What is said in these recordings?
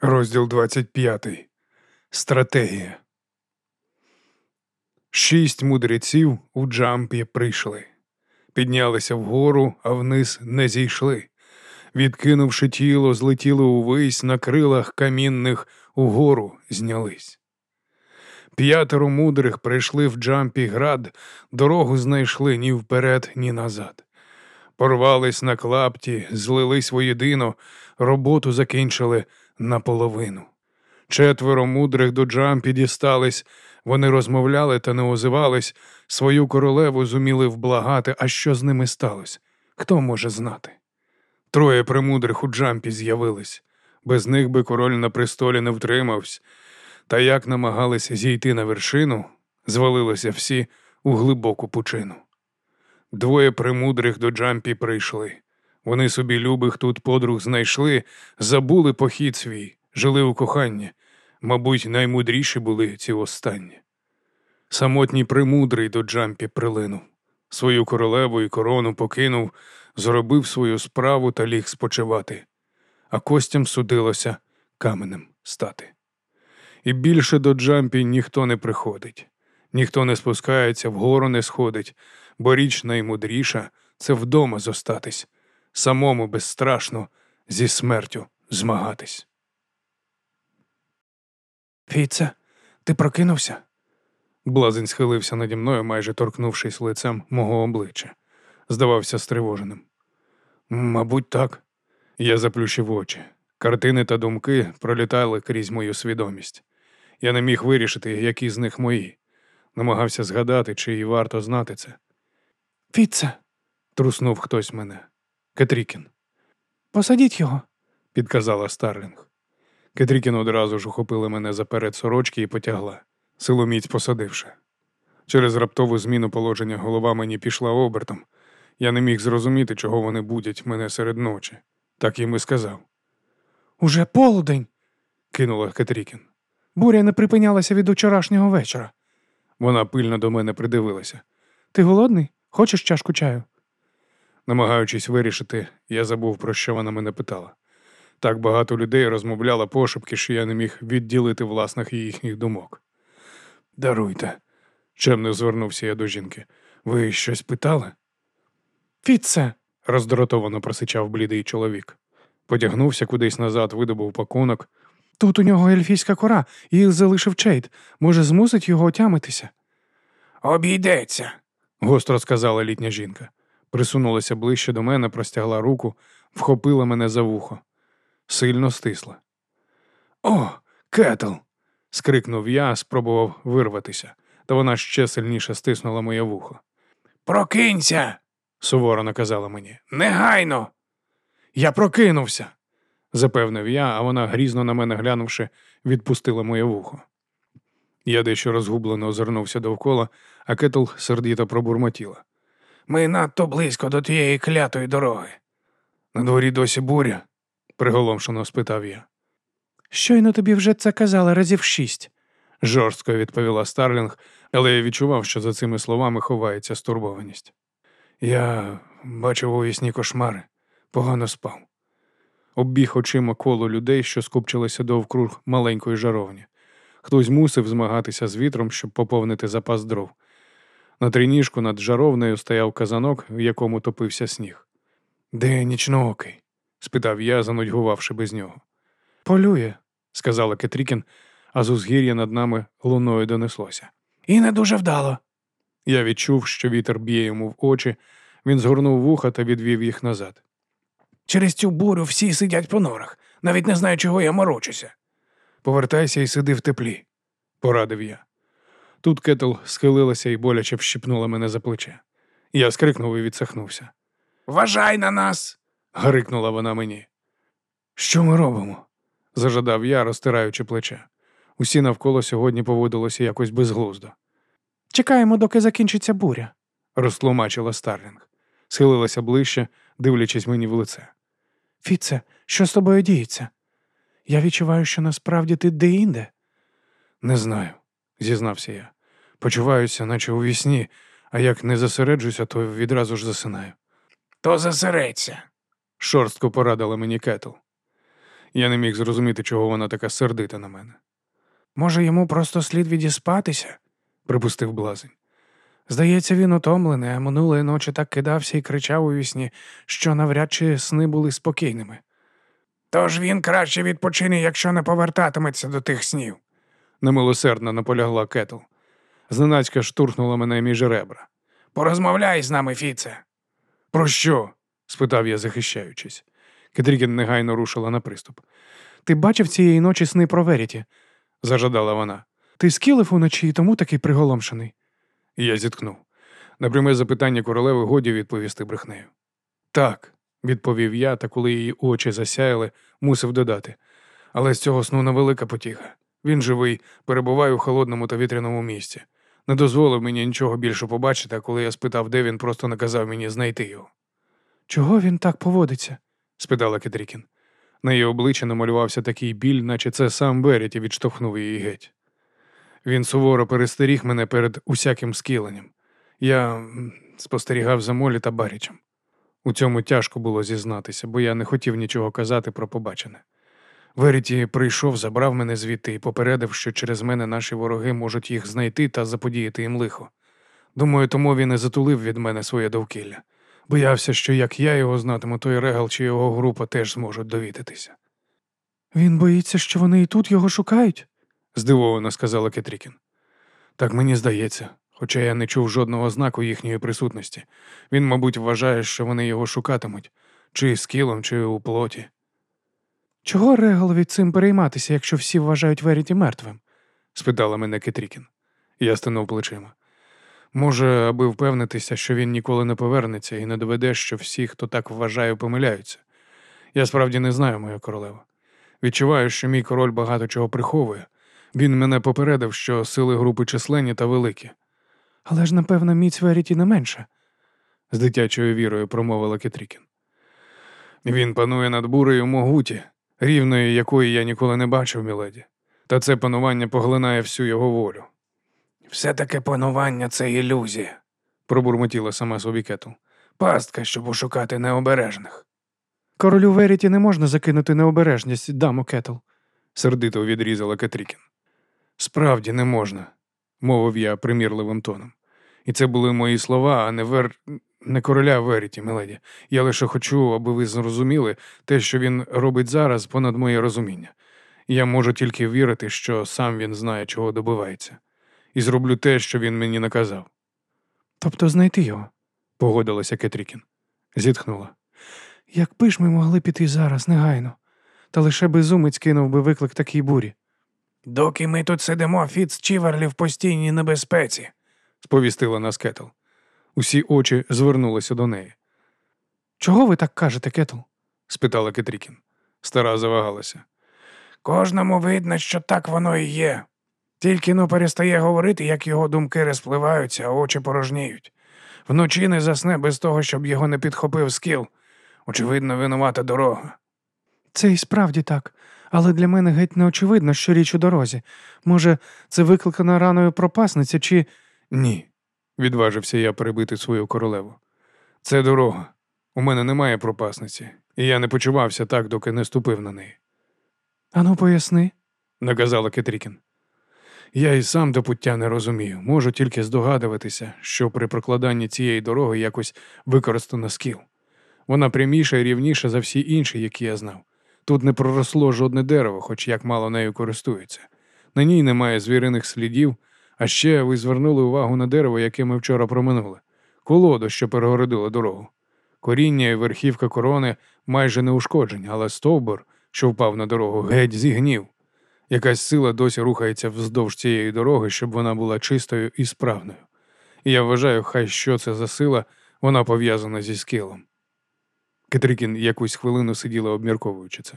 Розділ 25. Стратегія. Шість мудреців у джампі прийшли. Піднялися вгору, а вниз не зійшли. Відкинувши тіло, злетіли увись на крилах камінних угору знялись. П'ятеро мудрих прийшли в джампі град, дорогу знайшли ні вперед, ні назад. Порвались на клапті, злились воєдино, роботу закінчили наполовину. Четверо мудрих до джампі дістались, вони розмовляли та не озивались, свою королеву зуміли вблагати, а що з ними сталося? Хто може знати? Троє премудрих у джампі з'явились, без них би король на престолі не втримався, та як намагались зійти на вершину, звалилися всі у глибоку пучину. Двоє премудрих до джампі прийшли. Вони собі любих тут подруг знайшли, забули похід свій, жили у коханні. Мабуть, наймудріші були ці останні. Самотній премудрий до джампі прилинув, свою королеву і корону покинув, зробив свою справу та ліг спочивати, а костям судилося каменем стати. І більше до джампі ніхто не приходить, ніхто не спускається, вгору не сходить, бо річ наймудріша це вдома зостатись, самому безстрашно зі смертю змагатись. Фіце, ти прокинувся? Блазень схилився наді мною, майже торкнувшись лицем мого обличчя. Здавався стривоженим. Мабуть, так. Я заплющив очі. Картини та думки пролітали крізь мою свідомість. Я не міг вирішити, які з них мої. Намагався згадати, чи й варто знати це. Фіце, труснув хтось мене. Кетрікін. Посадіть його, підказала Старлінг. Кетрікін одразу ж ухопила мене за перед сорочки і потягла, силоміць посадивши. Через раптову зміну положення голова мені пішла обертом. Я не міг зрозуміти, чого вони будять мене серед ночі. Так їм і сказав. Уже полудень, кинула Кетрікін. Буря не припинялася від учорашнього вечора. Вона пильно до мене придивилася. Ти голодний? Хочеш чашку чаю? Намагаючись вирішити, я забув, про що вона мене питала. Так багато людей розмовляло пошепки, що я не міг відділити власних і їхніх думок. Даруйте, чемно звернувся я до жінки. Ви щось питали? Фіце, роздратовано просичав блідий чоловік. Потягнувся кудись назад, видобув пакунок. Тут у нього ельфійська кора, їх залишив Чейд. Може, змусить його отямитися. Обійдеться, гостро сказала літня жінка. Присунулася ближче до мене, простягла руку, вхопила мене за вухо. Сильно стисла. О, кетл. скрикнув я, спробував вирватися, та вона ще сильніше стиснула моє вухо. Прокинься, суворо наказала мені. Негайно. Я прокинувся, запевнив я, а вона, грізно на мене глянувши, відпустила моє вухо. Я дещо розгублено озирнувся довкола, а кетл сердито пробурмотіла. Ми надто близько до тієї клятої дороги. На дворі досі буря, приголомшено спитав я. Щойно тобі вже це казали разів шість, жорстко відповіла Старлінг, але я відчував, що за цими словами ховається стурбованість. Я бачив у вісні кошмари, погано спав. Обіг очима коло людей, що скупчилися довкруг маленької жаровні. Хтось мусив змагатися з вітром, щоб поповнити запас дров. На трініжку над жаровнею стояв казанок, в якому топився сніг. Де нічноокий? спитав я, занудьгувавши без нього. Полює, сказала Кетрікін, а з узгір'я над нами луною донеслося. І не дуже вдало. Я відчув, що вітер б'є йому в очі, він згорнув вуха та відвів їх назад. Через цю бурю всі сидять по норах, навіть не знаю, чого я морочуся. Повертайся і сиди в теплі, порадив я. Тут кетл схилилася і боляче вщипнула мене за плече. Я скрикнув і відсахнувся. Вважай на нас. гарикнула вона мені. Що ми робимо? зажадав я, розтираючи плече. Усі навколо сьогодні поводилося якось безглуздо. Чекаємо, доки закінчиться буря, розтлумачила Старлінг. Схилилася ближче, дивлячись мені в лице. Фіце, що з тобою діється? Я відчуваю, що насправді ти де-інде. Не знаю, зізнався я. Почуваюся, наче у вісні, а як не зосереджуся, то відразу ж засинаю. То засередься, шорстко порадила мені кетл. Я не міг зрозуміти, чого вона така сердита на мене. Може, йому просто слід відіспатися? припустив блазень. Здається, він утомлений, а минулої ночі так кидався і кричав у вісні, що навряд чи сни були спокійними. Тож він краще відпочине, якщо не повертатиметься до тих снів. Немилосердно наполягла Кетл. Зненацька штурхнула мене між ребра. Порозмовляй з нами, Фіце. Про що? спитав я, захищаючись. Кетрікін негайно рушила на приступ. Ти бачив цієї ночі сни про Веріті? зажадала вона. Ти скілив уночі і тому такий приголомшений. Я зіткнув. На пряме запитання королеви годі відповісти брехнею. Так, відповів я, та коли її очі засяяли, мусив додати. Але з цього сну невелика потіга. Він живий, перебуває у холодному та вітряному місці. Не дозволив мені нічого більше побачити, а коли я спитав, де він, просто наказав мені знайти його. Чого він так поводиться? спитала Кетрікін. На її обличчі намалювався такий біль, наче це сам Веріті відштовхнув її геть. Він суворо перестеріг мене перед усяким скіленням. Я спостерігав за Молі та Барічем. У цьому тяжко було зізнатися, бо я не хотів нічого казати про побачене. Веріті прийшов, забрав мене звідти і попередив, що через мене наші вороги можуть їх знайти та заподіяти їм лихо. Думаю, тому він і затулив від мене своє довкілля. Боявся, що як я його знатиму, той регал чи його група теж зможуть довідатися. Він боїться, що вони і тут його шукають? здивовано сказала Кетрікін. Так мені здається, хоча я не чув жодного знаку їхньої присутності. Він, мабуть, вважає, що вони його шукатимуть, чи скілом, чи у плоті. Чого Регалові цим перейматися, якщо всі вважають Веріті мертвим? спитала мене Кетрікін. Я стинув плечима. Може, аби впевнитися, що він ніколи не повернеться і не доведе, що всі, хто так вважає, помиляються. Я справді не знаю, моя королева. Відчуваю, що мій король багато чого приховує. Він мене попередив, що сили групи численні та великі. Але ж, напевно, міць Веріті не менша. з дитячою вірою промовила Кетрікін. Він панує над бурею могуті, рівної якої я ніколи не бачив, міледі. Та це панування поглинає всю його волю. Все таке панування це ілюзія. пробурмотіла сама собі Кетл. Пастка, щоб ошукати необережних. Королю Веріті не можна закинути необережність, дамо Кетл. сердито відрізала Кетрікін. Справді не можна, мовив я примірливим тоном. І це були мої слова, а не вер... не короля Веріті, миледі. Я лише хочу, аби ви зрозуміли те, що він робить зараз, понад моє розуміння. Я можу тільки вірити, що сам він знає, чого добивається, і зроблю те, що він мені наказав. Тобто знайти його, Погодилася Кетрікін. Зітхнула. Якби ж ми могли піти зараз, негайно, та лише безумець кинув би виклик такій бурі. Доки ми тут сидимо, Фіц Чіверлі в постійній небезпеці. сповістила нас Кетл. Усі очі звернулися до неї. Чого ви так кажете, Кетл? спитала Кетрікін. Стара завагалася. Кожному видно, що так воно і є. Тільки но перестає говорити, як його думки розпливаються, а очі порожніють. Вночі не засне без того, щоб його не підхопив скіл. Очевидно, винувата дорога. Це і справді так, але для мене геть не очевидно, що річ у дорозі. Може, це викликана раною пропасниця, чи. Ні, відважився я перебити свою королеву. Це дорога. У мене немає пропасниці, і я не почувався так, доки не ступив на неї, Ану, поясни. наказала Кетрікін. Я і сам до пуття не розумію. Можу тільки здогадуватися, що при прокладанні цієї дороги якось використано скіл. Вона пряміша і рівніша за всі інші, які я знав. Тут не проросло жодне дерево, хоч як мало нею користуються. На ній немає звіриних слідів, а ще ви звернули увагу на дерево, яке ми вчора проминули. Колоду, що перегородило дорогу. Коріння і верхівка корони майже не ушкоджені, але стовбур, що впав на дорогу, геть зігнів. Якась сила досі рухається вздовж цієї дороги, щоб вона була чистою і справною. І я вважаю, хай що це за сила, вона пов'язана зі скилом. Кетрікін якусь хвилину сиділа, обмірковуючи це.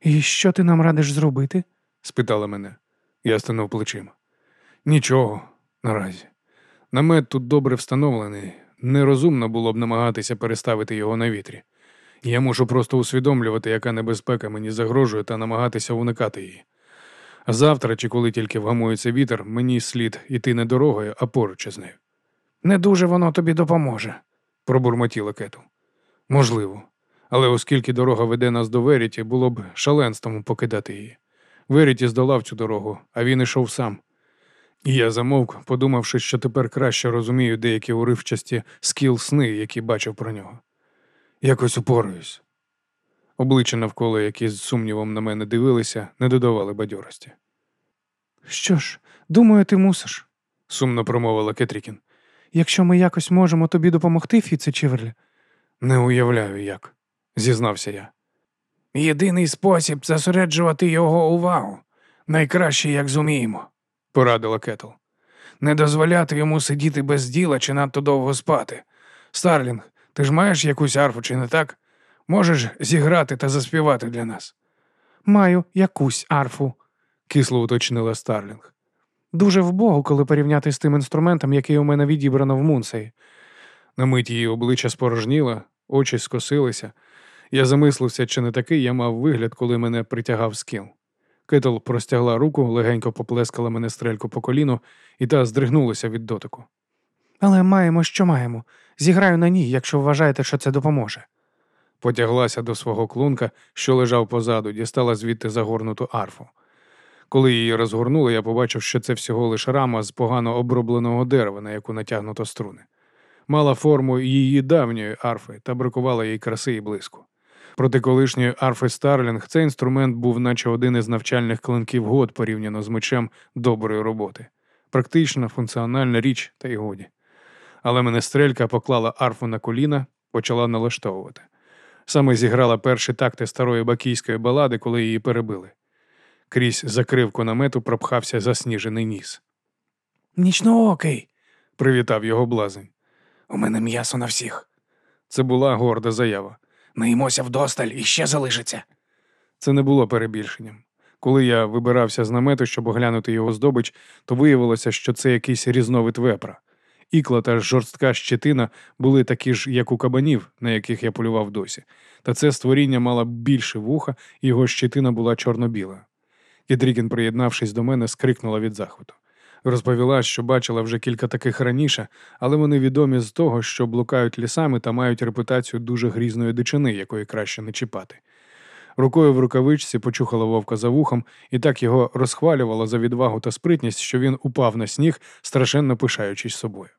І що ти нам радиш зробити? спитала мене. Я стинув плечима. Нічого наразі. Намет тут добре встановлений. Нерозумно було б намагатися переставити його на вітрі. Я мушу просто усвідомлювати, яка небезпека мені загрожує, та намагатися уникати її. А завтра, чи коли тільки вгамується вітер, мені слід іти не дорогою, а поруч із нею. Не дуже воно тобі допоможе. пробурмотіла Кетл. Можливо. Але оскільки дорога веде нас до Веріті, було б шаленством покидати її. Веріті здолав цю дорогу, а він ішов сам. Я замовк, подумавши, що тепер краще розумію деякі уривчасті скіл сни, які бачив про нього. Якось упораюсь. Обличчя навколо, які з сумнівом на мене дивилися, не додавали бадьорості. Що ж, думаю, ти мусиш. Сумно промовила Кетрікін. Якщо ми якось можемо тобі допомогти, Фіце Чіверлі. Не уявляю, як, зізнався я. Єдиний спосіб зосереджувати його увагу. Найкраще, як зуміємо. Порадила Кетл. Не дозволяти йому сидіти без діла чи надто довго спати. Старлінг, ти ж маєш якусь арфу, чи не так? Можеш зіграти та заспівати для нас? Маю якусь арфу, кисло уточнила Старлінг. Дуже вбогу, коли порівняти з тим інструментом, який у мене відібрано в Мунсеї. На мить її обличчя спорожніло, очі скосилися. Я замислився, чи не такий я мав вигляд, коли мене притягав Скілл. Кетл простягла руку, легенько поплескала менестрельку по коліну, і та здригнулася від дотику. Але маємо, що маємо. Зіграю на ній, якщо вважаєте, що це допоможе. Потяглася до свого клунка, що лежав позаду, дістала звідти загорнуту арфу. Коли її розгорнули, я побачив, що це всього лише рама з погано обробленого дерева, на яку натягнуто струни. Мала форму її давньої арфи та бракувала їй краси і блиску. Проти колишньої арфи Старлінг цей інструмент був, наче один із навчальних клинків год порівняно з мечем доброї роботи. Практична, функціональна річ, та й годі. Але мене стрелька поклала арфу на коліна, почала налаштовувати. Саме зіграла перші такти старої бакійської балади, коли її перебили. Крізь закривку намету пропхався засніжений ніс. Нічноокий, привітав його блазень. У мене м'ясо на всіх. Це була горда заява. Наїмося вдосталь і ще залишиться. Це не було перебільшенням. Коли я вибирався з намету, щоб оглянути його здобич, то виявилося, що це якийсь різновид вепра. Ікла та жорстка щетина були такі ж, як у кабанів, на яких я полював досі. Та це створіння мало більше вуха, і його щетина була чорно-біла. Кідрікін, приєднавшись до мене, скрикнула від захвату. Розповіла, що бачила вже кілька таких раніше, але вони відомі з того, що блукають лісами та мають репутацію дуже грізної дичини, якої краще не чіпати. Рукою в рукавичці почухала вовка за вухом і так його розхвалювала за відвагу та спритність, що він упав на сніг, страшенно пишаючись собою.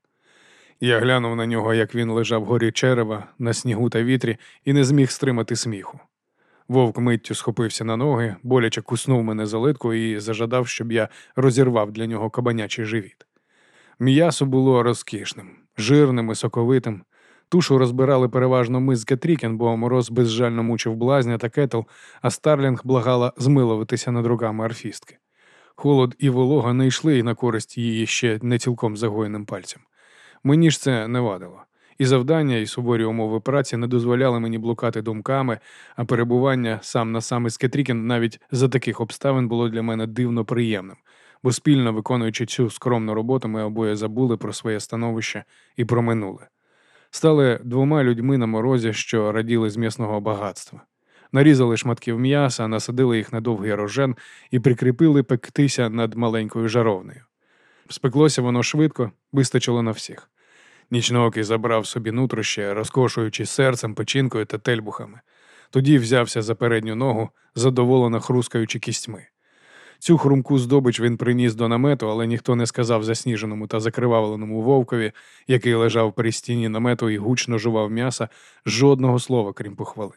Я глянув на нього, як він лежав горі черева на снігу та вітрі, і не зміг стримати сміху. Вовк миттю схопився на ноги, боляче куснув мене за литку і зажадав, щоб я розірвав для нього кабанячий живіт. М'ясо було розкішним, жирним і соковитим. Тушу розбирали переважно ми з Кетрікен, бо мороз безжально мучив блазня та кетл, а Старлінг благала змилуватися над руками арфістки. Холод і волога не йшли на користь її ще не цілком загоєним пальцям. Мені ж це не вадило. І завдання, і суворі умови праці не дозволяли мені блукати думками, а перебування сам на сам із Кетрікін навіть за таких обставин було для мене дивно приємним, бо спільно виконуючи цю скромну роботу, ми обоє забули про своє становище і про минуле. Стали двома людьми на морозі, що раділи з м'ясного багатства. Нарізали шматків м'яса, насадили їх на довгий рожен і прикріпили пектися над маленькою жаровнею. Спеклося воно швидко, вистачило на всіх. Нічноокий забрав собі нутрощі, розкошуючи серцем, печінкою та тельбухами. Тоді взявся за передню ногу, задоволено хрускаючи кістьми. Цю хрумку здобич він приніс до намету, але ніхто не сказав засніженому та закривавленому вовкові, який лежав при стіні намету і гучно жував м'яса, жодного слова, крім похвали.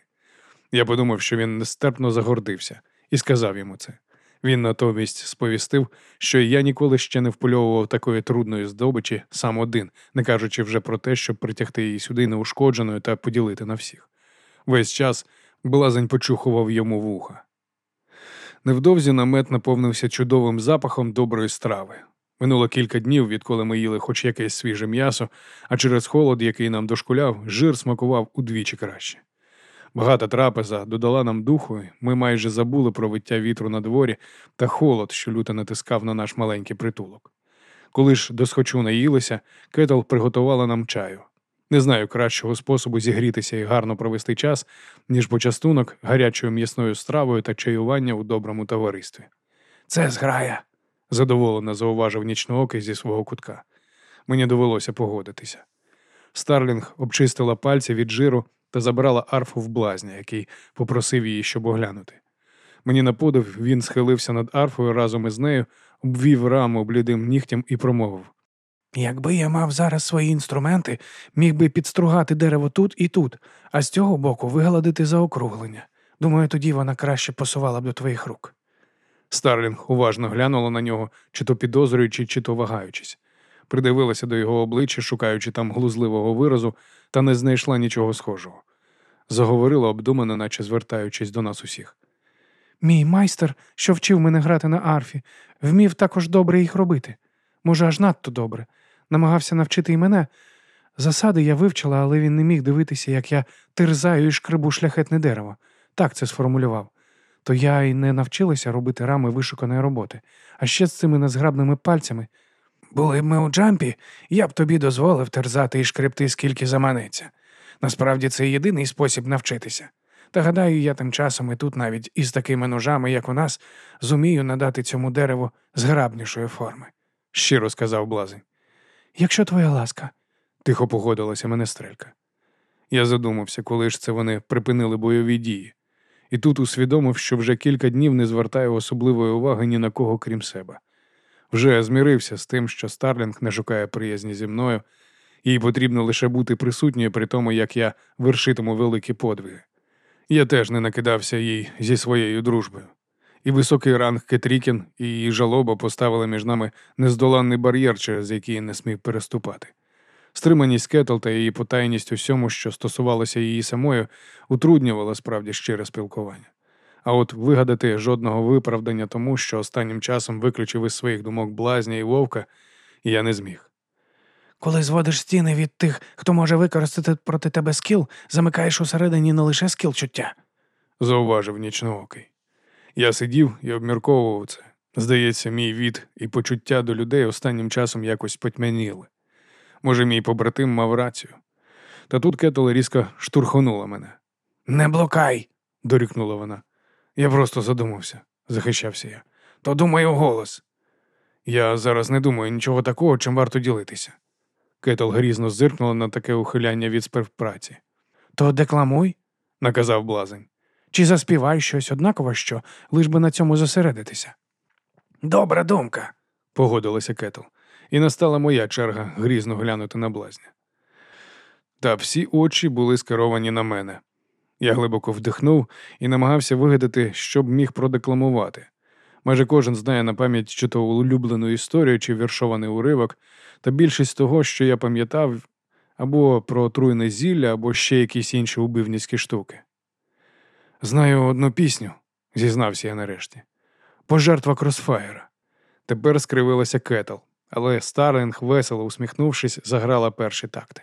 Я подумав, що він нестерпно загордився, і сказав йому це. Він натомість сповістив, що я ніколи ще не впольовував такої трудної здобичі сам один, не кажучи вже про те, щоб притягти її сюди неушкодженою та поділити на всіх. Весь час блазень почухував йому вуха. Невдовзі намет наповнився чудовим запахом доброї страви. Минуло кілька днів, відколи ми їли хоч якесь свіже м'ясо, а через холод, який нам дошкуляв, жир смакував удвічі краще. Багата трапеза додала нам духу, ми майже забули про виття вітру на дворі та холод, що люто натискав на наш маленький притулок. Коли ж досхочу наїлися, Кетл приготувала нам чаю. Не знаю кращого способу зігрітися і гарно провести час, ніж почастунок гарячою м'ясною стравою та чаювання у доброму товаристві. Це зграя, задоволено зауважив нічноокий зі свого кутка. Мені довелося погодитися. Старлінг обчистила пальці від жиру та забрала арфу в блазня, який попросив її, щоб оглянути. Мені на подив він схилився над арфою разом із нею, обвів раму блідим нігтям і промовив. Якби я мав зараз свої інструменти, міг би підстругати дерево тут і тут, а з цього боку вигладити заокруглення. Думаю, тоді вона краще посувала б до твоїх рук. Старлінг уважно глянула на нього, чи то підозрюючи, чи то вагаючись. Придивилася до його обличчя, шукаючи там глузливого виразу, та не знайшла нічого схожого. Заговорила обдумано, наче звертаючись до нас усіх. Мій майстер, що вчив мене грати на арфі, вмів також добре їх робити. Може, аж надто добре. Намагався навчити і мене. Засади я вивчила, але він не міг дивитися, як я терзаю і шкребу шляхетне дерево. Так це сформулював. То я й не навчилася робити рами вишуканої роботи, а ще з цими незграбними пальцями. Були б ми у джампі, я б тобі дозволив терзати і шкребти, скільки заманеться. Насправді це єдиний спосіб навчитися. Та гадаю, я тим часом і тут навіть із такими ножами, як у нас, зумію надати цьому дереву зграбнішої форми. Щиро сказав блазень. Якщо твоя ласка, Тихо погодилася менестрелька. Я задумався, коли ж це вони припинили бойові дії, і тут усвідомив, що вже кілька днів не звертаю особливої уваги ні на кого, крім себе. Вже змірився з тим, що Старлінг не шукає приязні зі мною, їй потрібно лише бути присутньою при тому, як я вершитиму великі подвиги. Я теж не накидався їй зі своєю дружбою. І високий ранг Кетрікін і її жалоба поставили між нами нездоланний бар'єр, через який я не смів переступати. Стриманість Кетл та її потайність усьому, що стосувалося її самої, утруднювала справді щире спілкування. А от вигадати жодного виправдання тому, що останнім часом виключив із своїх думок блазня і вовка, я не зміг. коли зводиш стіни від тих, хто може використати проти тебе скіл, замикаєш усередині не лише скіл чуття. зауважив нічноокий. Я сидів і обмірковував це. Здається, мій від і почуття до людей останнім часом якось потьмяніли. Може, мій побратим мав рацію. Та тут Кетл різко штурхонула мене. Не блукай, дорікнула вона. Я просто задумався, захищався я. то думаю голос. Я зараз не думаю нічого такого, чим варто ділитися. Кетл грізно зиркнула на таке ухиляння від співпраці. То декламуй Наказав блазень. чи заспівай щось однаково що, лиш би на цьому зосередитися. Добра думка. Погодилася Кетл, і настала моя черга грізно глянути на блазня. Та всі очі були скеровані на мене. Я глибоко вдихнув і намагався вигадати, що б міг продекламувати. Майже кожен знає на пам'ять чи то улюблену історію, чи віршований уривок, та більшість того, що я пам'ятав, або про отруйне зілля, або ще якісь інші убивницькі штуки. Знаю одну пісню, зізнався я нарешті. Пожертва кросфаєра. Тепер скривилася кетл, але Старлінг, весело усміхнувшись, заграла перші такти.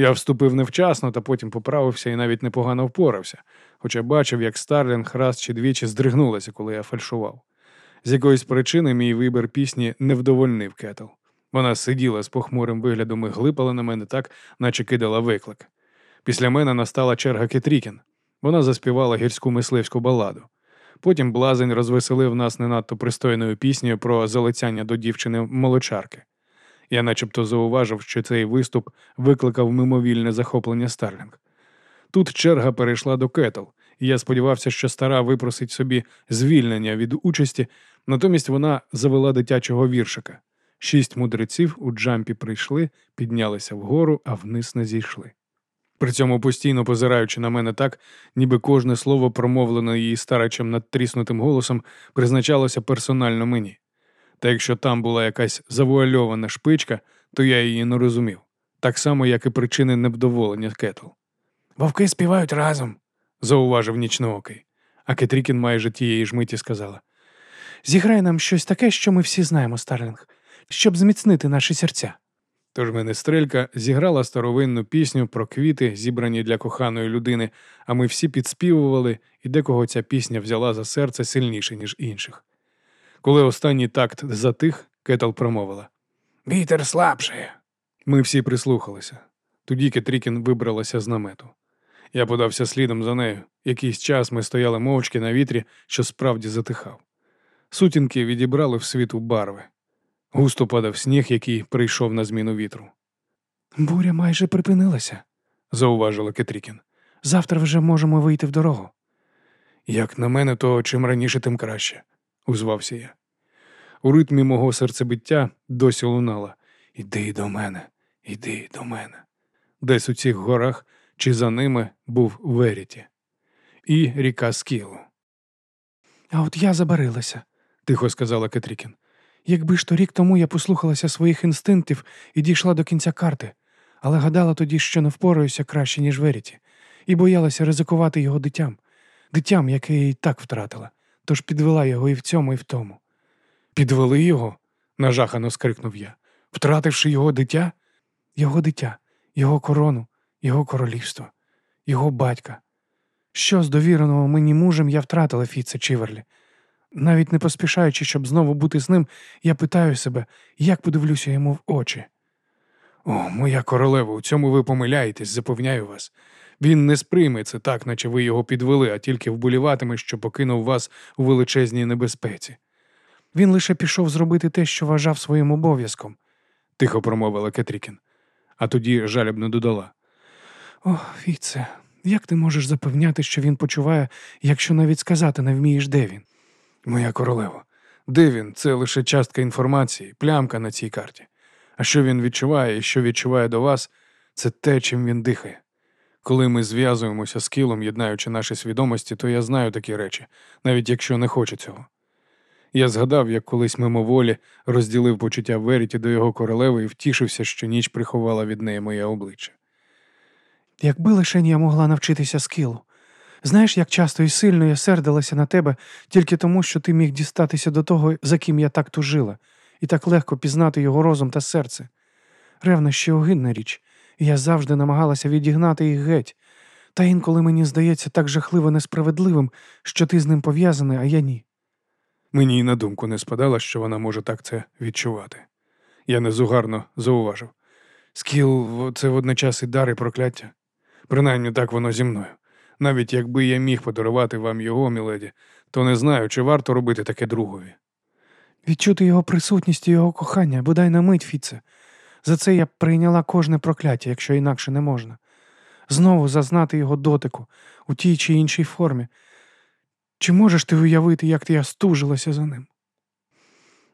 Я вступив невчасно, та потім поправився і навіть непогано впорався, хоча бачив, як Старлінг раз чи двічі здригнулася, коли я фальшував. З якоїсь причини мій вибір пісні не вдовольнив кетл. Вона сиділа з похмурим виглядом і глипала на мене так, наче кидала виклик. Після мене настала черга Кетрікін. Вона заспівала гірську мисливську баладу. Потім блазень розвеселив нас не надто пристойною піснею про залицяння до дівчини молочарки. Я начебто зауважив, що цей виступ викликав мимовільне захоплення Старлінг. Тут черга перейшла до кетл, і я сподівався, що стара випросить собі звільнення від участі, натомість вона завела дитячого віршика. Шість мудреців у джампі прийшли, піднялися вгору, а вниз не зійшли. При цьому постійно позираючи на мене так, ніби кожне слово, промовлене її старачем надтріснутим голосом, призначалося персонально мені. Та якщо там була якась завуальована шпичка, то я її не розумів, так само, як і причини невдоволення Кетл. Вовки співають разом. Зауважив нічноокий. А Кетрікін майже тієї ж миті сказала. Зіграй нам щось таке, що ми всі знаємо, Старлінг, щоб зміцнити наші серця. Тож менестрелька зіграла старовинну пісню про квіти, зібрані для коханої людини, а ми всі підспівували, і декого ця пісня взяла за серце сильніше, ніж інших. Коли останній такт затих, Кетл промовила. Вітер слабшає. Ми всі прислухалися. Тоді Кетрікін вибралася з намету. Я подався слідом за нею. Якийсь час ми стояли мовчки на вітрі, що справді затихав. Сутінки відібрали в світу барви. Густо падав сніг, який прийшов на зміну вітру. Буря майже припинилася. зауважила Кетрікін. Завтра вже можемо вийти в дорогу. Як на мене, то чим раніше, тим краще, узвався я. У ритмі мого серцебиття досі лунала Іди до мене, іди до мене. Десь у цих горах чи за ними був Веріті і ріка Скілу. А от я забарилася, тихо сказала Кетрікін. Якби ж то рік тому я послухалася своїх інстинктів і дійшла до кінця карти, але гадала тоді, що не впораюся краще, ніж Веріті, і боялася ризикувати його дитям, дитям, яке я і так втратила, тож підвела його і в цьому, і в тому. Підвели його? нажахано скрикнув я. Втративши його дитя? Його дитя, його корону, його королівство, його батька. Що з довіреного мені мужем я втратила Фіце Чіверлі. Навіть не поспішаючи, щоб знову бути з ним, я питаю себе, як подивлюся йому в очі. О, моя королева, у цьому ви помиляєтесь, запевняю вас. Він не сприйме це так, наче ви його підвели, а тільки вболіватиме, що покинув вас у величезній небезпеці. Він лише пішов зробити те, що вважав своїм обов'язком, тихо промовила Кетрікін, а тоді жалібно додала. О, Фіце, як ти можеш запевняти, що він почуває, якщо навіть сказати не вмієш, де він? Моя королева, де він це лише частка інформації, плямка на цій карті. А що він відчуває і що відчуває до вас, це те, чим він дихає. Коли ми зв'язуємося з кілом, єднаючи наші свідомості, то я знаю такі речі, навіть якщо не хочу цього. Я згадав, як колись мимоволі розділив почуття Веріті до його королеви і втішився, що ніч приховала від неї моє обличчя. Якби лише я могла навчитися скілу. Знаєш, як часто і сильно я сердилася на тебе тільки тому, що ти міг дістатися до того, за ким я так тужила, і так легко пізнати його розум та серце. Ревнощі огидна річ, я завжди намагалася відігнати їх геть. Та інколи мені здається так жахливо несправедливим, що ти з ним пов'язаний, а я ні. Мені й на думку не спадало, що вона може так це відчувати. Я незугарно зауважив. Скіл це водночас і дар і прокляття. Принаймні так воно зі мною. Навіть якби я міг подарувати вам його, міледі, то не знаю, чи варто робити таке другові. Відчути його присутність і його кохання, бодай на мить, Фіце. За це я прийняла кожне прокляття, якщо інакше не можна. Знову зазнати його дотику у тій чи іншій формі. Чи можеш ти уявити, як ти я стужилася за ним?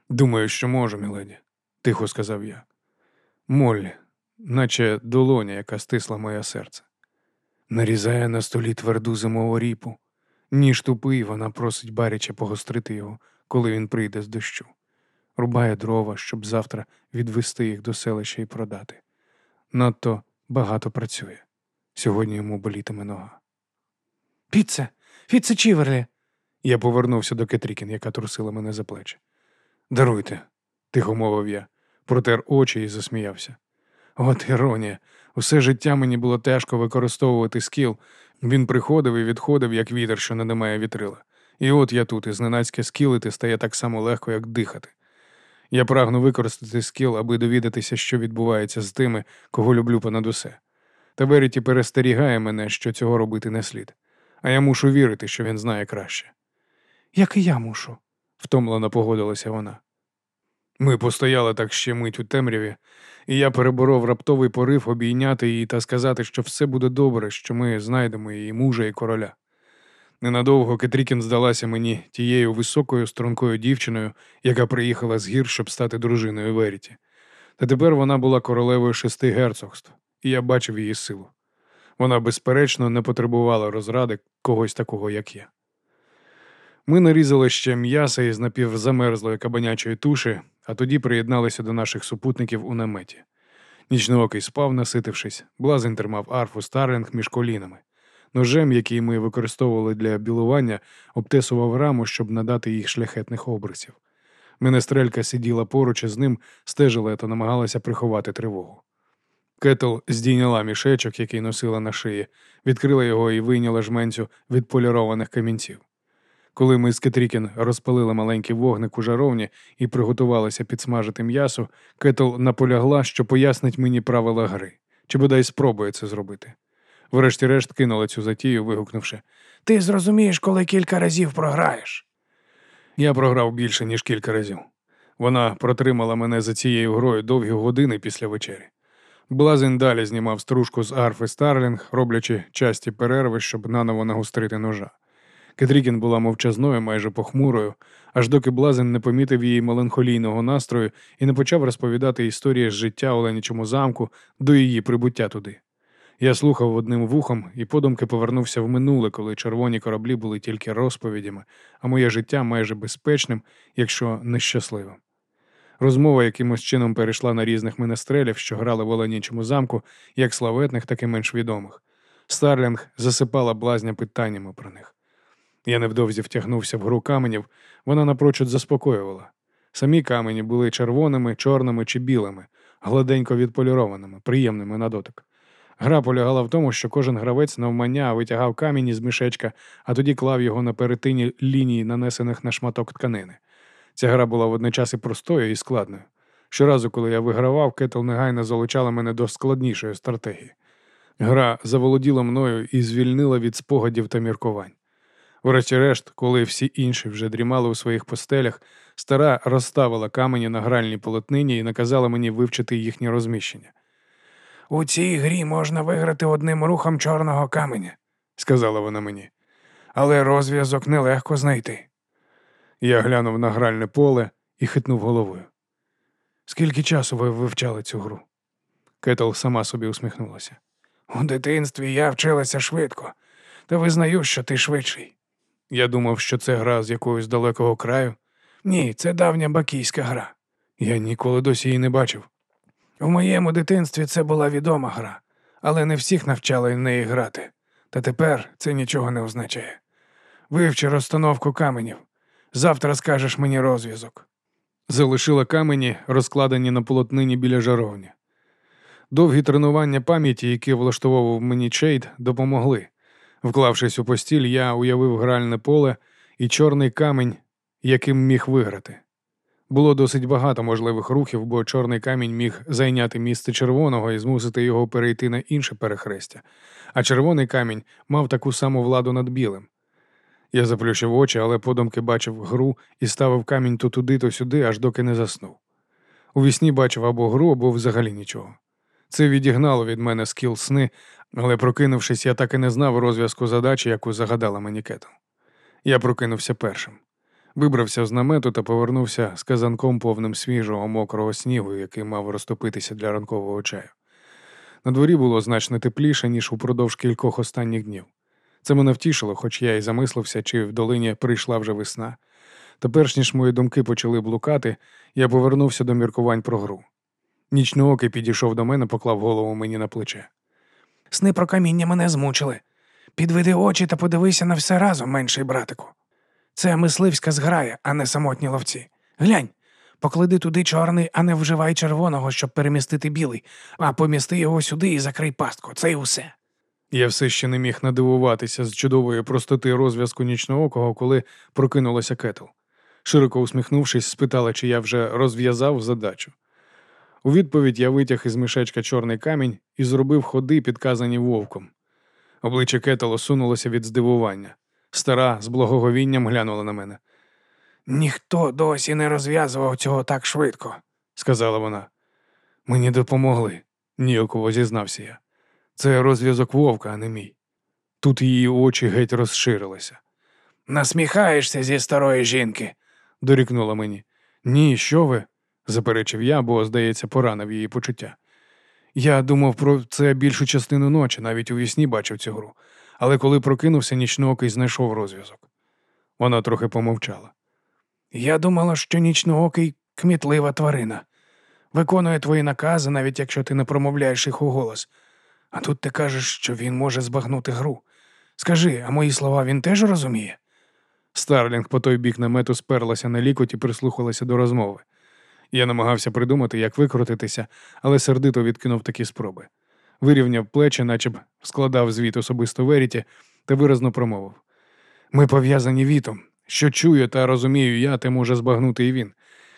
Думаю, що можу, міледі, тихо сказав я. Моллі, наче долоня, яка стисла моє серце. Нарізає на столі тверду зимову ріпу. Ніж тупий, вона просить баряче погострити його, коли він прийде з дощу. Рубає дрова, щоб завтра відвести їх до селища і продати. Надто багато працює. Сьогодні йому болітиме нога. Піце, Фіце Чіверлі. Я повернувся до Кетрікін, яка трусила мене за плечі. Даруйте, тихо мовив я, протер очі і засміявся. От іронія. Усе життя мені було тяжко використовувати скіл. Він приходив і відходив, як вітер, що не має вітрила. І от я тут, і зненацьке скілити стає так само легко, як дихати. Я прагну використати скіл, аби довідатися, що відбувається з тими, кого люблю понад усе. Та Веріті перестерігає мене, що цього робити не слід. А я мушу вірити, що він знає краще. Як і я мушу, втомлено погодилася вона. Ми постояли так ще мить у темряві, і я переборов раптовий порив обійняти її та сказати, що все буде добре, що ми знайдемо її мужа і короля. Ненадовго Кетрікін здалася мені тією високою стрункою дівчиною, яка приїхала з гір, щоб стати дружиною Веріті. Та тепер вона була королевою шести герцогств, і я бачив її силу. Вона, безперечно, не потребувала розради когось такого, як я. Ми нарізали ще м'яса із напівзамерзлої кабанячої туші, а тоді приєдналися до наших супутників у наметі. Нічноокий спав, наситившись, блазень тримав арфу Старлінг між колінами. Ножем, який ми використовували для білування, обтесував раму, щоб надати їх шляхетних обрисів. Менестрелька сиділа поруч із ним, стежила та намагалася приховати тривогу. Кетл здійняла мішечок, який носила на шиї, відкрила його і вийняла жменцю від полірованих камінців. Коли ми з Кетрікін розпалили маленький вогник у жаровні і приготувалися підсмажити м'ясо, Кетл наполягла, що пояснить мені правила гри, чи бодай спробує це зробити. Врешті-решт кинула цю затію, вигукнувши Ти зрозумієш, коли кілька разів програєш. Я програв більше, ніж кілька разів. Вона протримала мене за цією грою довгі години після вечері. Блазень далі знімав стружку з арфи Старлінг, роблячи часті перерви, щоб наново нагострити ножа. Кетрікін була мовчазною, майже похмурою, аж доки Блазень не помітив її меланхолійного настрою і не почав розповідати історії з життя Оленічому замку до її прибуття туди. Я слухав одним вухом і подумки повернувся в минуле, коли червоні кораблі були тільки розповідями, а моє життя майже безпечним, якщо нещасливим. Розмова якимось чином перейшла на різних менестрелів, що грали в Оленічому замку, як славетних, так і менш відомих. Старлінг засипала блазня питаннями про них. Я невдовзі втягнувся в гру каменів, вона напрочуд заспокоювала. Самі камені були червоними, чорними чи білими, гладенько відполірованими, приємними на дотик. Гра полягала в тому, що кожен гравець навмання витягав камінь із мішечка, а тоді клав його на перетині лінії, нанесених на шматок тканини. Ця гра була водночас і простою, і складною. Щоразу, коли я вигравав, Кетл негайно залучала мене до складнішої стратегії. Гра заволоділа мною і звільнила від спогадів та міркувань. Врешті-решт, коли всі інші вже дрімали у своїх постелях, стара розставила камені на гральній полотнині і наказала мені вивчити їхнє розміщення. У цій грі можна виграти одним рухом чорного каменя, сказала вона мені. але розв'язок нелегко знайти. Я глянув на гральне поле і хитнув головою. Скільки часу ви вивчали цю гру? Кетл сама собі усміхнулася. У дитинстві я вчилася швидко, та визнаю, що ти швидший. Я думав, що це гра з якогось далекого краю. Ні, це давня бакійська гра. Я ніколи досі її не бачив. У моєму дитинстві це була відома гра, але не всіх навчали в неї грати. Та тепер це нічого не означає. Вивчи розстановку каменів. Завтра скажеш мені розв'язок. Залишила камені, розкладені на полотнині біля жаровні. Довгі тренування пам'яті, які влаштовував мені Чейд, допомогли. Вклавшись у постіль, я уявив гральне поле і чорний камінь, яким міг виграти. Було досить багато можливих рухів, бо чорний камінь міг зайняти місце червоного і змусити його перейти на інше перехрестя, а червоний камінь мав таку саму владу над білим. Я заплющив очі, але подумки бачив гру і ставив камінь то туди, то сюди, аж доки не заснув. У вісні бачив або гру, або взагалі нічого. Це відігнало від мене скіл сни, але прокинувшись, я так і не знав розв'язку задачі, яку загадала мені Кетл. Я прокинувся першим. Вибрався з намету та повернувся з казанком повним свіжого мокрого снігу, який мав розтопитися для ранкового чаю. На дворі було значно тепліше, ніж упродовж кількох останніх днів. Це мене втішило, хоч я й замислився, чи в долині прийшла вже весна. Та перш ніж мої думки почали блукати, я повернувся до міркувань про гру. Нічноокий підійшов до мене, поклав голову мені на плече. Сни про каміння мене змучили. Підведи очі та подивися на все разом, менший братику. Це мисливська зграя, а не самотні ловці. Глянь, поклади туди чорний, а не вживай червоного, щоб перемістити білий, а помісти його сюди і закрий пастку. Це й усе. Я все ще не міг надивуватися з чудової простоти розв'язку нічноокого, коли прокинулася кетл. Широко усміхнувшись, спитала, чи я вже розв'язав задачу. У відповідь я витяг із мішечка чорний камінь і зробив ходи, підказані вовком. Обличчя Кетл осунулося від здивування. Стара з благоговінням глянула на мене. Ніхто досі не розв'язував цього так швидко, сказала вона. Мені допомогли, ніяково зізнався я. Це розв'язок вовка, а не мій. Тут її очі геть розширилися. Насміхаєшся зі старої жінки, дорікнула мені. Ні, що ви? заперечив я, бо, здається, поранив її почуття. Я думав про це більшу частину ночі, навіть у вісні бачив цю гру, але коли прокинувся, нічноокий знайшов розв'язок. Вона трохи помовчала. Я думала, що нічноокий кмітлива тварина. Виконує твої накази, навіть якщо ти не промовляєш їх у голос. А тут ти кажеш, що він може збагнути гру. Скажи, а мої слова він теж розуміє? Старлінг по той бік намету сперлася на лікоть і прислухалася до розмови. Я намагався придумати, як викрутитися, але сердито відкинув такі спроби. Вирівняв плечі, наче б складав звіт особисто Веріті, та виразно промовив: Ми пов'язані вітом. Що чую та розумію я, те може збагнути і він.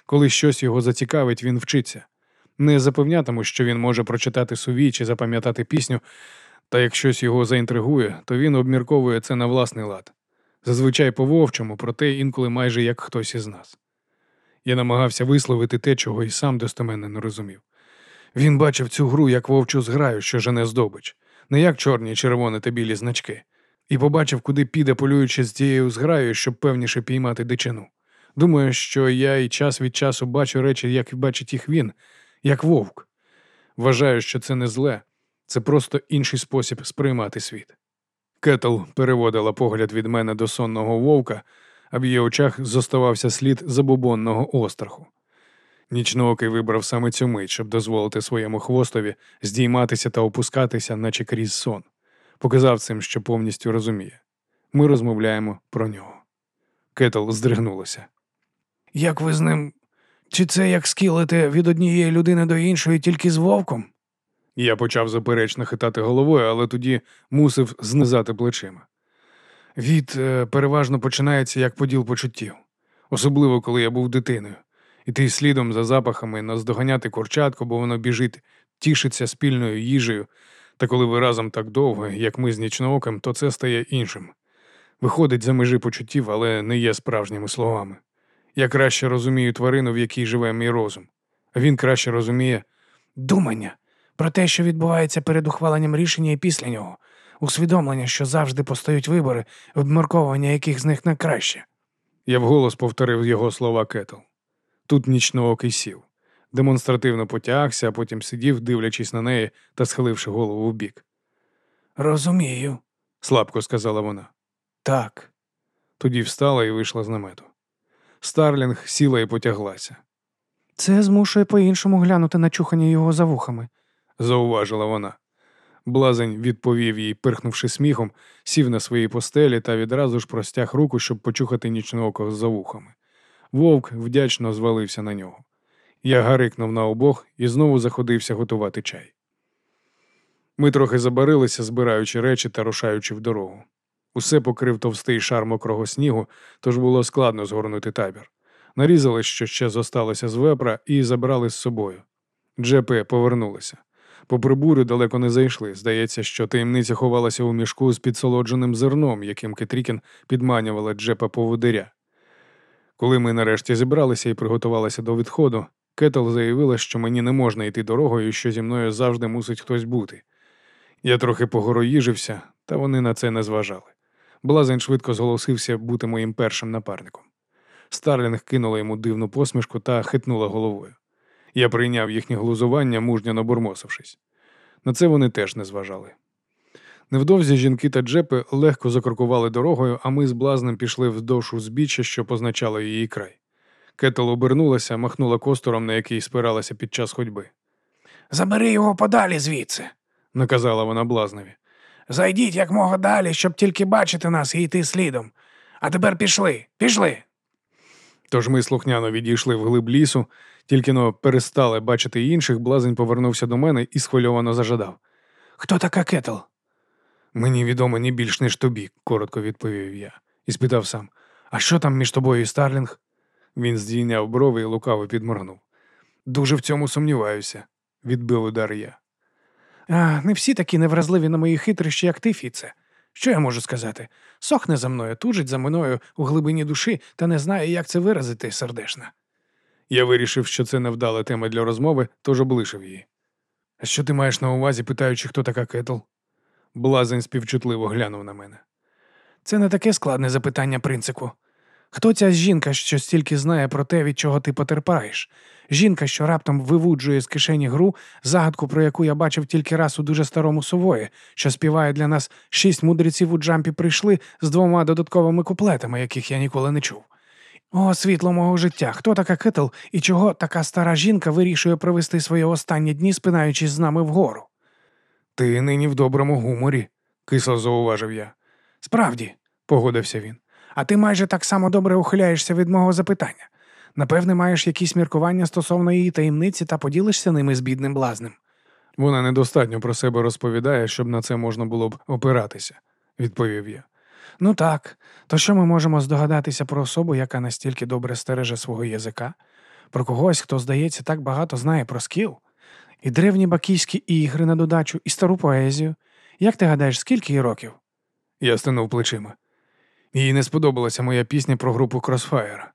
Коли щось його зацікавить, він вчиться. Не запевнятиму, що він може прочитати сувій чи запам'ятати пісню, та як щось його заінтригує, то він обмірковує це на власний лад. Зазвичай по вовчому, проте інколи майже як хтось із нас. Я намагався висловити те, чого і сам достеменно не розумів. Він бачив цю гру як вовчу зграю, що жене здобич, не як чорні, червоні та білі значки, і побачив, куди піде, полюючи з цією зграєю, щоб певніше піймати дичину. Думаю, що я і час від часу бачу речі, як бачить їх він, як вовк. Вважаю, що це не зле, це просто інший спосіб сприймати світ. Кетл переводила погляд від мене до сонного вовка, а в її очах зоставався слід забобонного остраху. Нічноокий вибрав саме цю мить, щоб дозволити своєму хвостові здійматися та опускатися, наче крізь сон. Показав цим, що повністю розуміє. Ми розмовляємо про нього. Кетл здригнулася. Як ви з ним. Чи це як скілити від однієї людини до іншої тільки з вовком? Я почав заперечно хитати головою, але тоді мусив знизати плечима. Від е, переважно починається як поділ почуттів, особливо коли я був дитиною. Іти слідом за запахами, наздоганяти курчатку, бо воно біжить, тішиться спільною їжею. Та коли ви разом так довго, як ми з нічнооком, то це стає іншим. Виходить за межі почуттів, але не є справжніми словами. Я краще розумію тварину, в якій живе мій розум, а він краще розуміє Думання про те, що відбувається перед ухваленням рішення і після нього, усвідомлення, що завжди постають вибори, обмірковування яких з них найкраще. Я вголос повторив його слова Кетл. Тут нічноокий сів, демонстративно потягся, а потім сидів, дивлячись на неї та схиливши голову вбік. Розумію. Слабко сказала вона. Так. Тоді встала і вийшла з намету. Старлінг сіла і потяглася, Це змушує по-іншому глянути на чухання його за вухами. зауважила вона. Блазень відповів їй, пирхнувши сміхом, сів на своїй постелі та відразу ж простяг руку, щоб почухати нічного за вухами. Вовк вдячно звалився на нього. Я гарикнув на обох і знову заходився готувати чай. Ми трохи забарилися, збираючи речі та рушаючи в дорогу. Усе покрив товстий шар мокрого снігу, тож було складно згорнути табір. Нарізали, що ще зосталося з вепра, і забрали з собою. Джепи повернулися. Попри бурю далеко не зайшли. Здається, що таємниця ховалася у мішку з підсолодженим зерном, яким Кетрікін підманювала Джепа поводиря. Коли ми нарешті зібралися і приготувалися до відходу, Кетл заявила, що мені не можна йти дорогою що зі мною завжди мусить хтось бути. Я трохи погороїжився, та вони на це не зважали. Блазень швидко зголосився бути моїм першим напарником. Старлінг кинула йому дивну посмішку та хитнула головою. Я прийняв їхнє глузування, мужньо набурмосившись. На це вони теж не зважали. Невдовзі жінки та джепи легко закрокували дорогою, а ми з блазнем пішли вздовж узбіччя, що позначало її край. Кетл обернулася, махнула костуром, на який спиралася під час ходьби. Забери його подалі звідси. Наказала вона блазневі. Зайдіть як мога далі, щоб тільки бачити нас і йти слідом. А тепер пішли, пішли. Тож ми слухняно відійшли в глиб лісу, тільки но перестали бачити інших, блазень повернувся до мене і схвильовано зажадав. Хто така кетл? Мені відомо не більш, ніж тобі, коротко відповів я, і спитав сам: А що там між тобою і Старлінг? Він здійняв брови і лукаво підморгнув. Дуже в цьому сумніваюся, відбив удар я. А, не всі такі невразливі на мої хитрощі, як ти, Фіце. Що я можу сказати? Сохне за мною, тужить за мною у глибині душі та не знає, як це виразити, сердешна. Я вирішив, що це невдала тема для розмови, тож облишив її. А що ти маєш на увазі, питаючи, хто така Кетл? Блазень співчутливо глянув на мене. Це не таке складне запитання, принцику. Хто ця жінка, що стільки знає про те, від чого ти потерпаєш? Жінка, що раптом вивуджує з кишені гру, загадку, про яку я бачив тільки раз у дуже старому сової, що співає для нас шість мудреців у джампі прийшли з двома додатковими куплетами, яких я ніколи не чув. О, світло мого життя! Хто така Кетл і чого така стара жінка вирішує провести свої останні дні, спинаючись з нами вгору? Ти нині в доброму гуморі, кисло зауважив я. Справді, погодився він. А ти майже так само добре ухиляєшся від мого запитання. Напевне, маєш якісь міркування стосовно її таємниці та поділишся ними з бідним блазнем. Вона недостатньо про себе розповідає, щоб на це можна було б опиратися, відповів я. Ну так, то що ми можемо здогадатися про особу, яка настільки добре стереже свого язика, про когось, хто, здається, так багато знає про скіл? І древні бакійські ігри на додачу, і стару поезію. Як ти гадаєш, скільки їй років? Я стинув плечима. Їй не сподобалася моя пісня про групу Кросфаєра,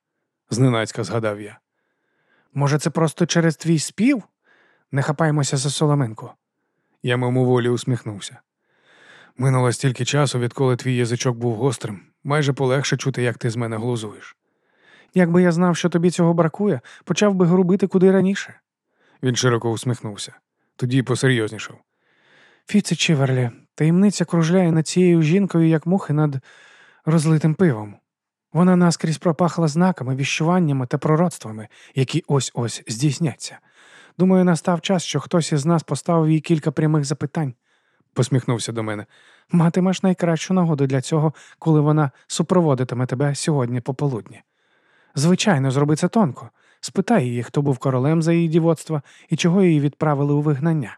зненацька згадав я. Може, це просто через твій спів? не хапаємося за соломинку. Я мимоволі усміхнувся. Минуло стільки часу, відколи твій язичок був гострим, майже полегше чути, як ти з мене глузуєш. Якби я знав, що тобі цього бракує, почав би грубити куди раніше. Він широко усміхнувся, тоді посерйознішав. Фіце Чіверлі, таємниця кружляє над цією жінкою, як мухи над розлитим пивом. Вона наскрізь пропахла знаками, віщуваннями та пророцтвами, які ось ось здійсняться. Думаю, настав час, що хтось із нас поставив їй кілька прямих запитань. Посміхнувся до мене. Матимеш найкращу нагоду для цього, коли вона супроводитиме тебе сьогодні пополудні. Звичайно, зроби це тонко. Спитай її, хто був королем за її дівоцтва і чого її відправили у вигнання.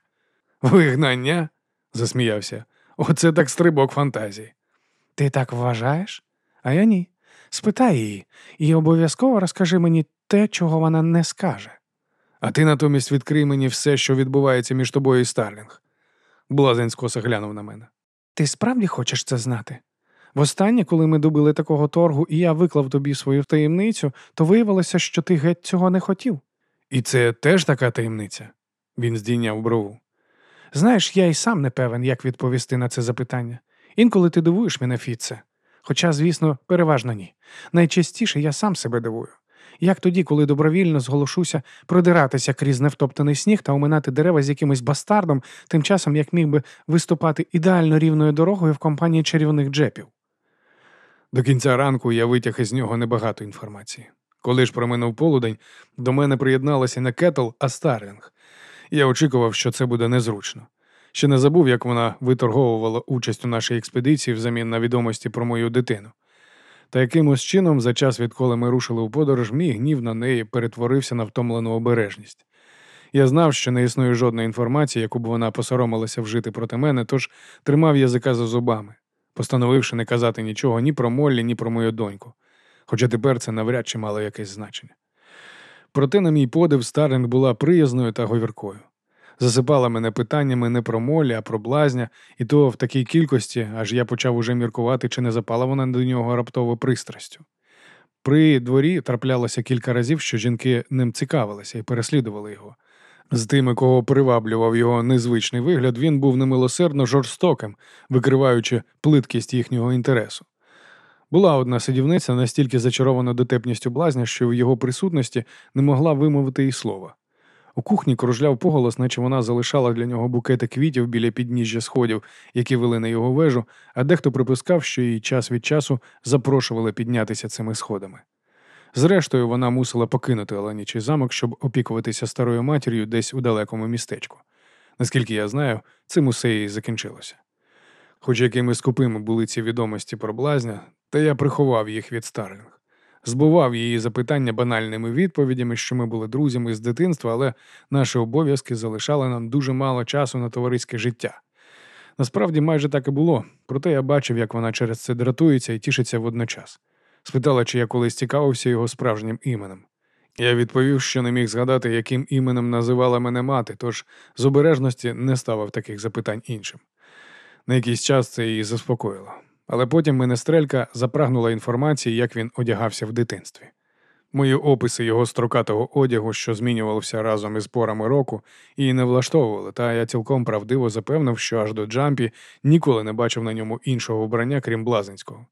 Вигнання? засміявся. Оце так стрибок фантазії. Ти так вважаєш? А я ні. Спитай її і обов'язково розкажи мені те, чого вона не скаже. А ти натомість відкрий мені все, що відбувається між тобою і Старлінг. Блазень скоса глянув на мене. Ти справді хочеш це знати? Востаннє, коли ми добили такого торгу, і я виклав тобі свою таємницю, то виявилося, що ти геть цього не хотів. І це теж така таємниця? Він здійняв брову. Знаєш, я й сам не певен, як відповісти на це запитання. Інколи ти дивуєш мене, Фіце. Хоча, звісно, переважно ні. Найчастіше я сам себе дивую. Як тоді, коли добровільно зголошуся продиратися крізь невтоптаний сніг та оминати дерева з якимось бастардом, тим часом як міг би виступати ідеально рівною дорогою в компанії чарівних джепів. До кінця ранку я витяг із нього небагато інформації. Коли ж проминув полудень, до мене приєдналася не Кетл, а Старлінг. Я очікував, що це буде незручно. Ще не забув, як вона виторговувала участь у нашій експедиції взамін на відомості про мою дитину. Та якимось чином, за час, відколи ми рушили у подорож, мій гнів на неї перетворився на втомлену обережність. Я знав, що не існує жодної інформації, яку б вона посоромилася вжити проти мене, тож тримав язика за зубами, постановивши не казати нічого ні про Моллі, ні про мою доньку. Хоча тепер це навряд чи мало якесь значення. Проте, на мій подив, Старлінг була приязною та говіркою. Засипала мене питаннями не про молі, а про блазня, і то в такій кількості, аж я почав уже міркувати, чи не запала вона до нього раптово пристрастю. При дворі траплялося кілька разів, що жінки ним цікавилися і переслідували його. З тими, кого приваблював його незвичний вигляд, він був немилосердно жорстоким, викриваючи плиткість їхнього інтересу. Була одна сидівниця настільки зачарована дотепністю блазня, що в його присутності не могла вимовити і слова. У кухні кружляв поголос, наче вона залишала для нього букети квітів біля підніжжя сходів, які вели на його вежу, а дехто припускав, що її час від часу запрошували піднятися цими сходами. Зрештою, вона мусила покинути Оленічий замок, щоб опікуватися старою матір'ю десь у далекому містечку. Наскільки я знаю, цим усе і закінчилося. Хоч якими скупими були ці відомості про блазня, та я приховав їх від Старлінг. Збував її запитання банальними відповідями, що ми були друзями з дитинства, але наші обов'язки залишали нам дуже мало часу на товариське життя. Насправді майже так і було, проте я бачив, як вона через це дратується і тішиться водночас. Спитала, чи я колись цікавився його справжнім іменем. Я відповів, що не міг згадати, яким іменем називала мене мати, тож з обережності не ставив таких запитань іншим. На якийсь час це її заспокоїло. Але потім менестрелька запрагнула інформації, як він одягався в дитинстві. Мої описи його строкатого одягу, що змінювався разом із порами року, її не влаштовували, та я цілком правдиво запевнив, що аж до Джампі ніколи не бачив на ньому іншого вбрання, крім блазенського.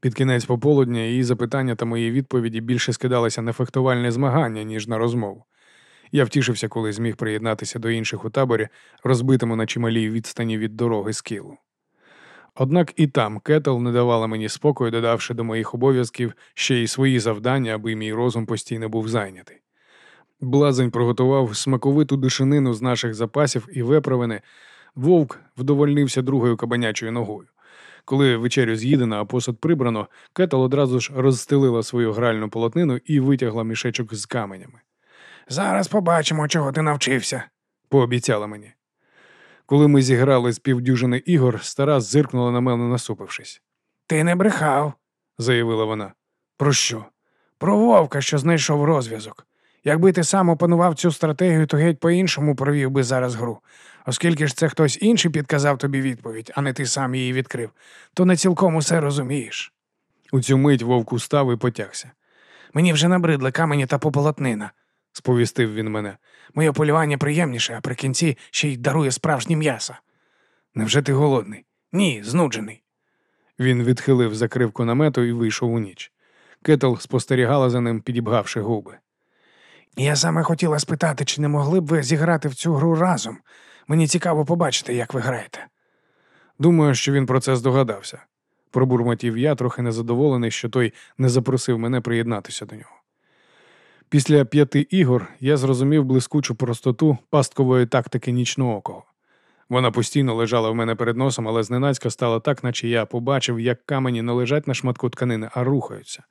Під кінець пополудня її запитання та мої відповіді більше скидалися на фехтувальне змагання, ніж на розмову. Я втішився, коли зміг приєднатися до інших у таборі, розбитому на чималій відстані від дороги скілу. Однак і там Кетл не давала мені спокою, додавши до моїх обов'язків ще й свої завдання, аби мій розум постійно був зайнятий. Блазень приготував смаковиту дишинину з наших запасів і виправини. Вовк вдовольнився другою кабанячою ногою. Коли вечерю з'їдено, а посуд прибрано, Кетл одразу ж розстелила свою гральну полотнину і витягла мішечок з каменями. Зараз побачимо, чого ти навчився, пообіцяла мені. Коли ми зіграли з півдюжини ігор, стара зиркнула на мене, насупившись. Ти не брехав, заявила вона. Про що? Про вовка, що знайшов розв'язок. Якби ти сам опанував цю стратегію, то геть по-іншому провів би зараз гру. Оскільки ж це хтось інший підказав тобі відповідь, а не ти сам її відкрив, то не цілком усе розумієш. У цю мить вовк устав і потягся. Мені вже набридли камені та пополотнина, сповістив він мене. Моє полювання приємніше, а при кінці ще й дарує справжнє м'ясо. Невже ти голодний? Ні, знуджений. Він відхилив закривку намету і вийшов у ніч. Кетл спостерігала за ним, підібгавши губи. Я саме хотіла спитати, чи не могли б ви зіграти в цю гру разом. Мені цікаво побачити, як ви граєте. Думаю, що він про це здогадався. Пробурмотів я, трохи незадоволений, що той не запросив мене приєднатися до нього. Після п'яти ігор я зрозумів блискучу простоту пасткової тактики нічноокого. Вона постійно лежала в мене перед носом, але зненацька стало так, наче я побачив, як камені не лежать на шматку тканини, а рухаються.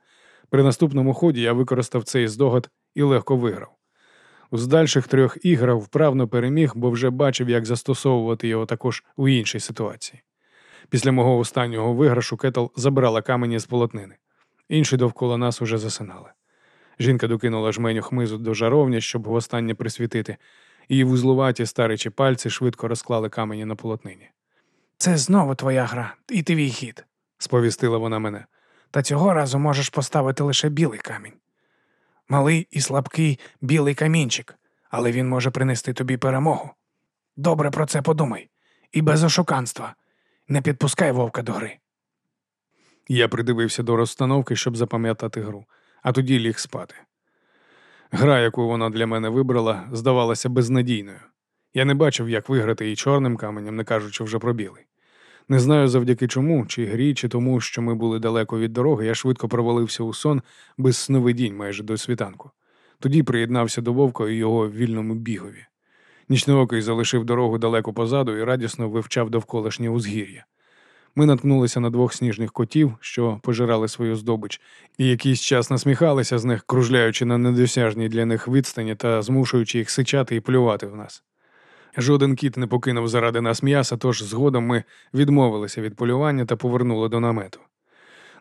При наступному ході я використав цей здогад і легко виграв. З дальших трьох ігр вправно переміг, бо вже бачив, як застосовувати його також у іншій ситуації. Після мого останнього виграшу Кетл забрала камені з полотнини. Інші довкола нас уже засинали. Жінка докинула жменю хмизу до жаровні, щоб востаннє присвітити. Її вузлуваті старичі пальці швидко розклали камені на полотнині. Це знову твоя гра, і твій хід. Сповістила вона мене. Та цього разу можеш поставити лише білий камінь. Малий і слабкий білий камінчик, але він може принести тобі перемогу. Добре про це подумай. І без ошуканства. Не підпускай вовка до гри. Я придивився до розстановки, щоб запам'ятати гру, а тоді ліг спати. Гра, яку вона для мене вибрала, здавалася безнадійною. Я не бачив, як виграти і чорним каменем, не кажучи вже про білий. Не знаю завдяки чому, чи грі, чи тому, що ми були далеко від дороги, я швидко провалився у сон без сновидінь майже до світанку. Тоді приєднався до вовка і його вільному бігові. Нічноокий залишив дорогу далеко позаду і радісно вивчав довколишнє узгір'я. Ми наткнулися на двох сніжних котів, що пожирали свою здобич, і якийсь час насміхалися з них, кружляючи на недосяжній для них відстані та змушуючи їх сичати і плювати в нас. Жоден кіт не покинув заради нас м'яса, тож згодом ми відмовилися від полювання та повернули до намету.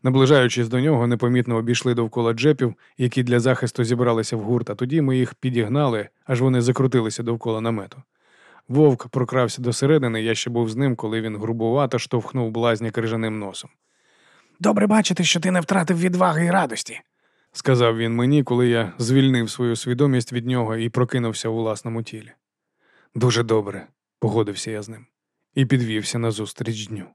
Наближаючись до нього, непомітно обійшли довкола джепів, які для захисту зібралися в гурт, а тоді ми їх підігнали, аж вони закрутилися довкола намету. Вовк прокрався до середини, я ще був з ним, коли він грубувато штовхнув блазня крижаним носом. Добре бачити, що ти не втратив відваги і радості. Сказав він мені, коли я звільнив свою свідомість від нього і прокинувся у власному тілі. Дуже добре, погодився я з ним і підвівся назустріч дню.